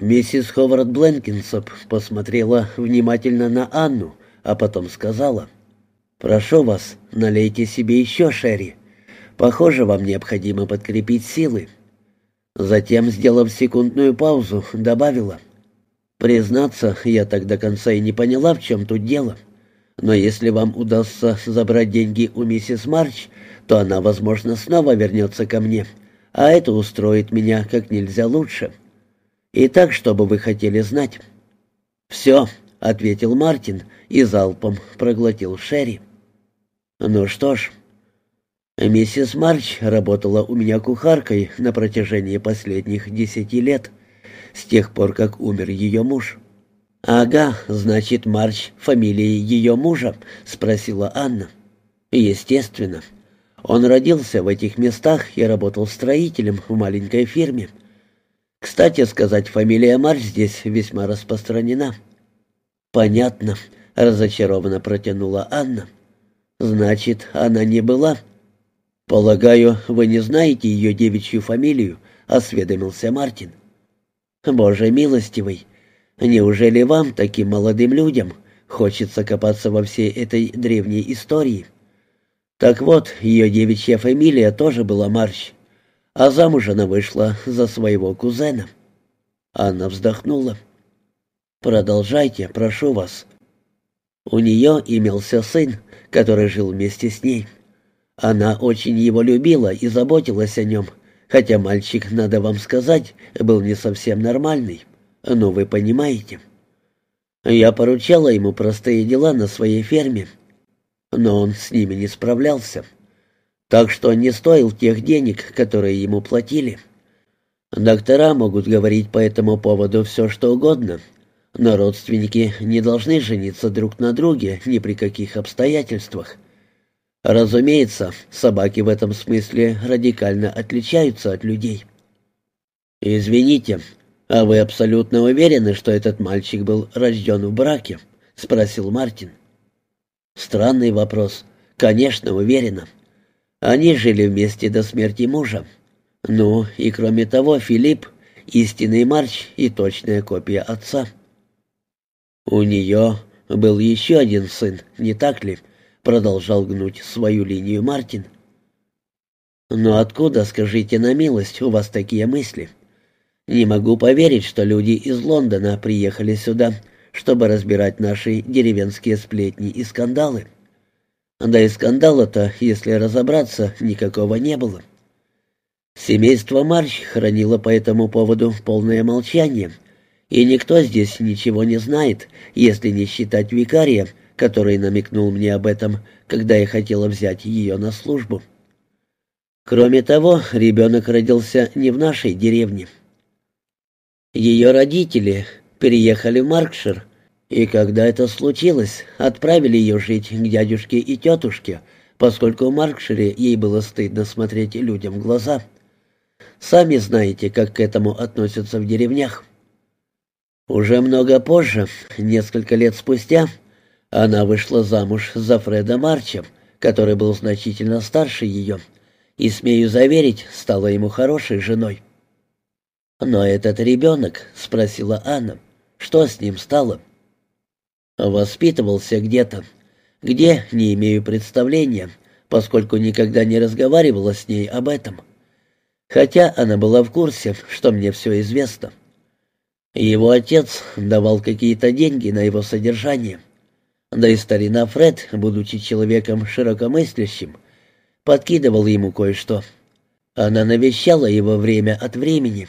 Миссис Ховард Бленкинсоп посмотрела внимательно на Анну, а потом сказала, «Прошу вас, налейте себе еще шерри. Похоже, вам необходимо подкрепить силы». Затем, сделав секундную паузу, добавила, «Признаться, я так до конца и не поняла, в чем тут дело. Но если вам удастся забрать деньги у миссис Марч, то она, возможно, снова вернется ко мне, а это устроит меня как нельзя лучше». И так, чтобы вы хотели знать». «Все», — ответил Мартин и залпом проглотил Шерри. «Ну что ж, миссис Марч работала у меня кухаркой на протяжении последних десяти лет, с тех пор, как умер ее муж». «Ага, значит, Марч — фамилия ее мужа?» — спросила Анна. «Естественно. Он родился в этих местах и работал строителем в маленькой фирме». Кстати сказать, фамилия Марч здесь весьма распространена. Понятно, разочарованно протянула Анна. Значит, она не была. Полагаю, вы не знаете ее девичью фамилию, осведомился Мартин. Боже милостивый, неужели вам, таким молодым людям, хочется копаться во всей этой древней истории? Так вот, ее девичья фамилия тоже была Марч а замуж она вышла за своего кузена. Анна вздохнула. «Продолжайте, прошу вас». У нее имелся сын, который жил вместе с ней. Она очень его любила и заботилась о нем, хотя мальчик, надо вам сказать, был не совсем нормальный. Но вы понимаете. Я поручала ему простые дела на своей ферме, но он с ними не справлялся так что не стоил тех денег, которые ему платили. Доктора могут говорить по этому поводу все, что угодно, но родственники не должны жениться друг на друге ни при каких обстоятельствах. Разумеется, собаки в этом смысле радикально отличаются от людей. «Извините, а вы абсолютно уверены, что этот мальчик был рожден в браке?» — спросил Мартин. «Странный вопрос. Конечно, уверена. Они жили вместе до смерти мужа. Ну, и кроме того, Филипп — истинный Марч и точная копия отца. У нее был еще один сын, не так ли? Продолжал гнуть свою линию Мартин. Но откуда, скажите на милость, у вас такие мысли? Не могу поверить, что люди из Лондона приехали сюда, чтобы разбирать наши деревенские сплетни и скандалы. Да и скандала-то, если разобраться, никакого не было. Семейство Марч хранило по этому поводу полное молчание, и никто здесь ничего не знает, если не считать викария, который намекнул мне об этом, когда я хотела взять ее на службу. Кроме того, ребенок родился не в нашей деревне. Ее родители переехали в Маркшир, и когда это случилось, отправили ее жить к дядюшке и тетушке, поскольку в Маркшире ей было стыдно смотреть людям в глаза. Сами знаете, как к этому относятся в деревнях. Уже много позже, несколько лет спустя, она вышла замуж за Фреда Марча, который был значительно старше ее, и, смею заверить, стала ему хорошей женой. «Но этот ребенок?» — спросила Анна. «Что с ним стало?» Воспитывался где-то. Где, не имею представления, поскольку никогда не разговаривала с ней об этом. Хотя она была в курсе, что мне все известно. Его отец давал какие-то деньги на его содержание. Да и старина Фред, будучи человеком широкомыслящим, подкидывал ему кое-что. Она навещала его время от времени,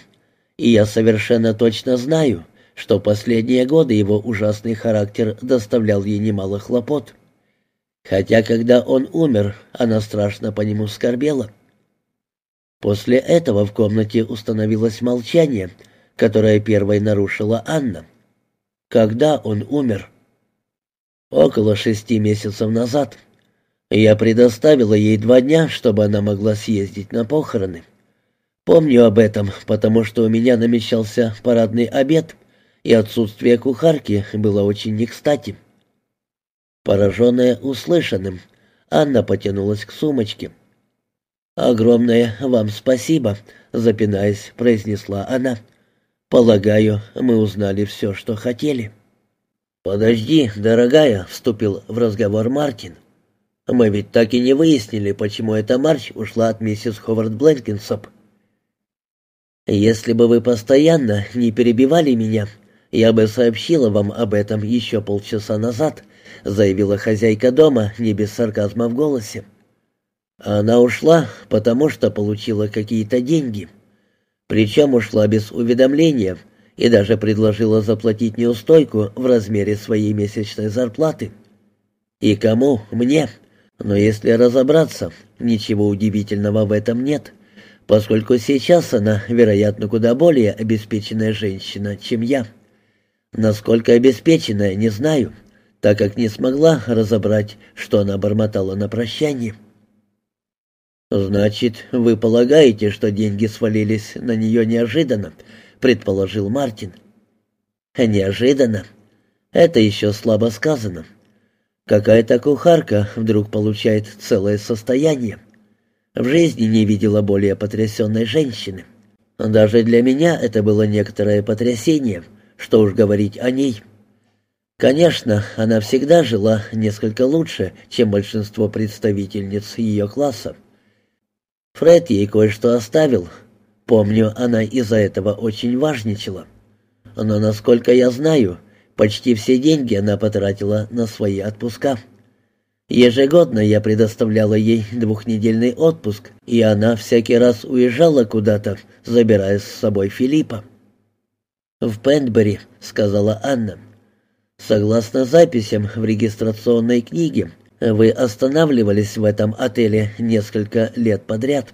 и я совершенно точно знаю — что последние годы его ужасный характер доставлял ей немало хлопот. Хотя, когда он умер, она страшно по нему скорбела. После этого в комнате установилось молчание, которое первой нарушила Анна. Когда он умер? Около шести месяцев назад. Я предоставила ей два дня, чтобы она могла съездить на похороны. Помню об этом, потому что у меня намечался парадный обед, и отсутствие кухарки было очень не кстати. Пораженная услышанным, Анна потянулась к сумочке. «Огромное вам спасибо», — запинаясь, произнесла она. Полагаю, мы узнали все, что хотели. «Подожди, дорогая», — вступил в разговор Мартин. «Мы ведь так и не выяснили, почему эта Марч ушла от миссис Ховард Бленкинсоп». «Если бы вы постоянно не перебивали меня, я бы сообщила вам об этом еще полчаса назад», — заявила хозяйка дома, не без сарказма в голосе. Она ушла, потому что получила какие-то деньги. Причем ушла без уведомления и даже предложила заплатить неустойку в размере своей месячной зарплаты. И кому? Мне. Но если разобраться, ничего удивительного в этом нет, поскольку сейчас она, вероятно, куда более обеспеченная женщина, чем я. Насколько обеспеченная, не знаю, так как не смогла разобрать, что она бормотала на прощание. «Значит, вы полагаете, что деньги свалились на нее неожиданно?» — предположил Мартин. «Неожиданно? Это еще слабо сказано. Какая-то кухарка вдруг получает целое состояние. В жизни не видела более потрясенной женщины. Даже для меня это было некоторое потрясение, что уж говорить о ней». Конечно, она всегда жила несколько лучше, чем большинство представительниц ее класса. Фред ей кое-что оставил. Помню, она из-за этого очень важничала. Но, насколько я знаю, почти все деньги она потратила на свои отпуска. Ежегодно я предоставляла ей двухнедельный отпуск, и она всякий раз уезжала куда-то, забирая с собой Филиппа. «В Пентбери», — сказала Анна. «Согласно записям в регистрационной книге, вы останавливались в этом отеле несколько лет подряд.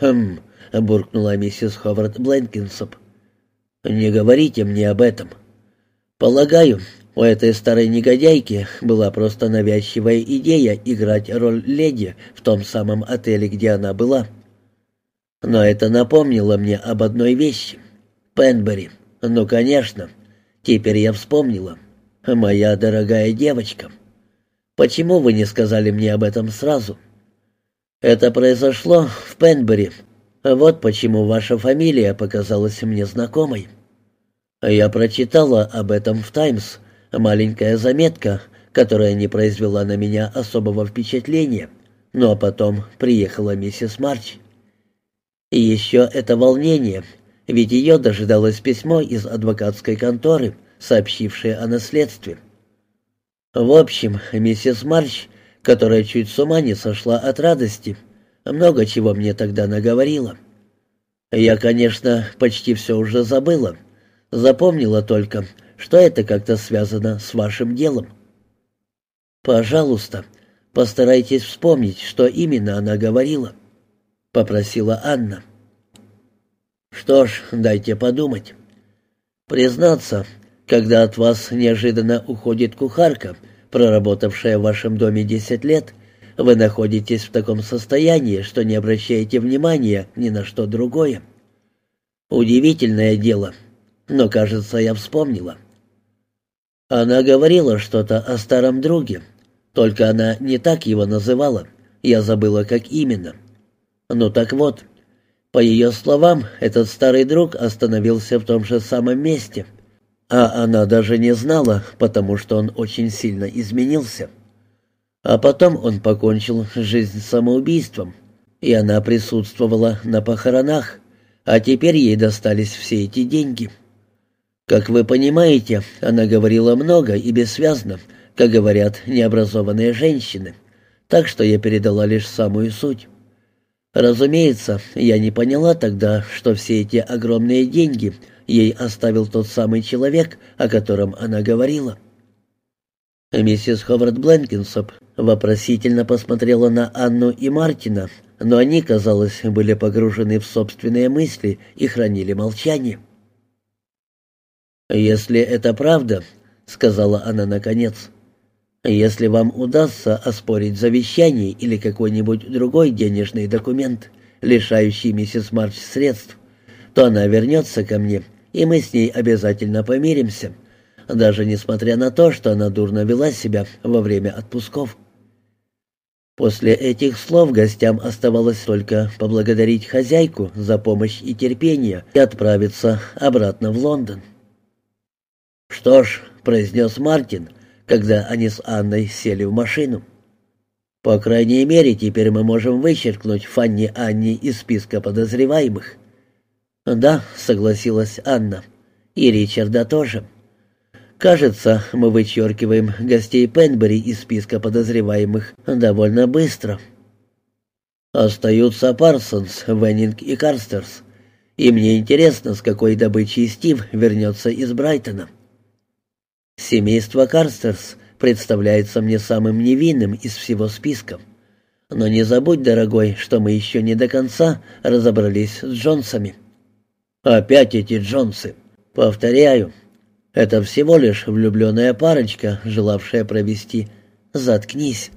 Хм, буркнула миссис Ховард Бленкинсоп. Не говорите мне об этом. Полагаю, у этой старой негодяйки была просто навязчивая идея играть роль леди в том самом отеле, где она была. Но это напомнило мне об одной вещи. Пенбери. Ну, конечно. Теперь я вспомнила. Моя дорогая девочка. Почему вы не сказали мне об этом сразу? Это произошло в Пенбери. Вот почему ваша фамилия показалась мне знакомой. Я прочитала об этом в «Таймс», маленькая заметка, которая не произвела на меня особого впечатления. А потом приехала миссис Марч. И еще это волнение, ведь ее дожидалось письмо из адвокатской конторы, сообщившее о наследстве. В общем, миссис Марч, которая чуть с ума не сошла от радости, много чего мне тогда наговорила. Я, конечно, почти все уже забыла. Запомнила только, что это как-то связано с вашим делом. Пожалуйста, постарайтесь вспомнить, что именно она говорила, попросила Анна. Что ж, дайте подумать. Признаться, когда от вас неожиданно уходит кухарка, проработавшая в вашем доме десять лет, вы находитесь в таком состоянии, что не обращаете внимания ни на что другое. Удивительное дело, но, кажется, я вспомнила. Она говорила что-то о старом друге, только она не так его называла, я забыла, как именно. Ну так вот, по ее словам, этот старый друг остановился в том же самом месте — а она даже не знала, потому что он очень сильно изменился. А потом он покончил жизнь самоубийством, и она присутствовала на похоронах, а теперь ей достались все эти деньги. Как вы понимаете, она говорила много и бессвязно, как говорят необразованные женщины, так что я передала лишь самую суть. Разумеется, я не поняла тогда, что все эти огромные деньги — ей оставил тот самый человек, о котором она говорила. Миссис Ховард Бленкинсоп вопросительно посмотрела на Анну и Мартина, но они, казалось, были погружены в собственные мысли и хранили молчание. «Если это правда», — сказала она наконец, — «если вам удастся оспорить завещание или какой-нибудь другой денежный документ, лишающий миссис Марч средств, то она вернется ко мне и мы с ней обязательно помиримся, даже несмотря на то, что она дурно вела себя во время отпусков. После этих слов гостям оставалось только поблагодарить хозяйку за помощь и терпение и отправиться обратно в Лондон. «Что ж», — произнес Мартин, когда они с Анной сели в машину, — «по крайней мере, теперь мы можем вычеркнуть Фанни Анни из списка подозреваемых». «Да», — согласилась Анна, — «и Ричарда тоже». Кажется, мы вычеркиваем гостей Пенбери из списка подозреваемых довольно быстро. Остаются Парсонс, Веннинг и Карстерс. И мне интересно, с какой добычей Стив вернется из Брайтона. Семейство Карстерс представляется мне самым невинным из всего списка. Но не забудь, дорогой, что мы еще не до конца разобрались с Джонсами. Опять эти Джонсы. Повторяю, это всего лишь влюбленная парочка, желавшая провести «Заткнись».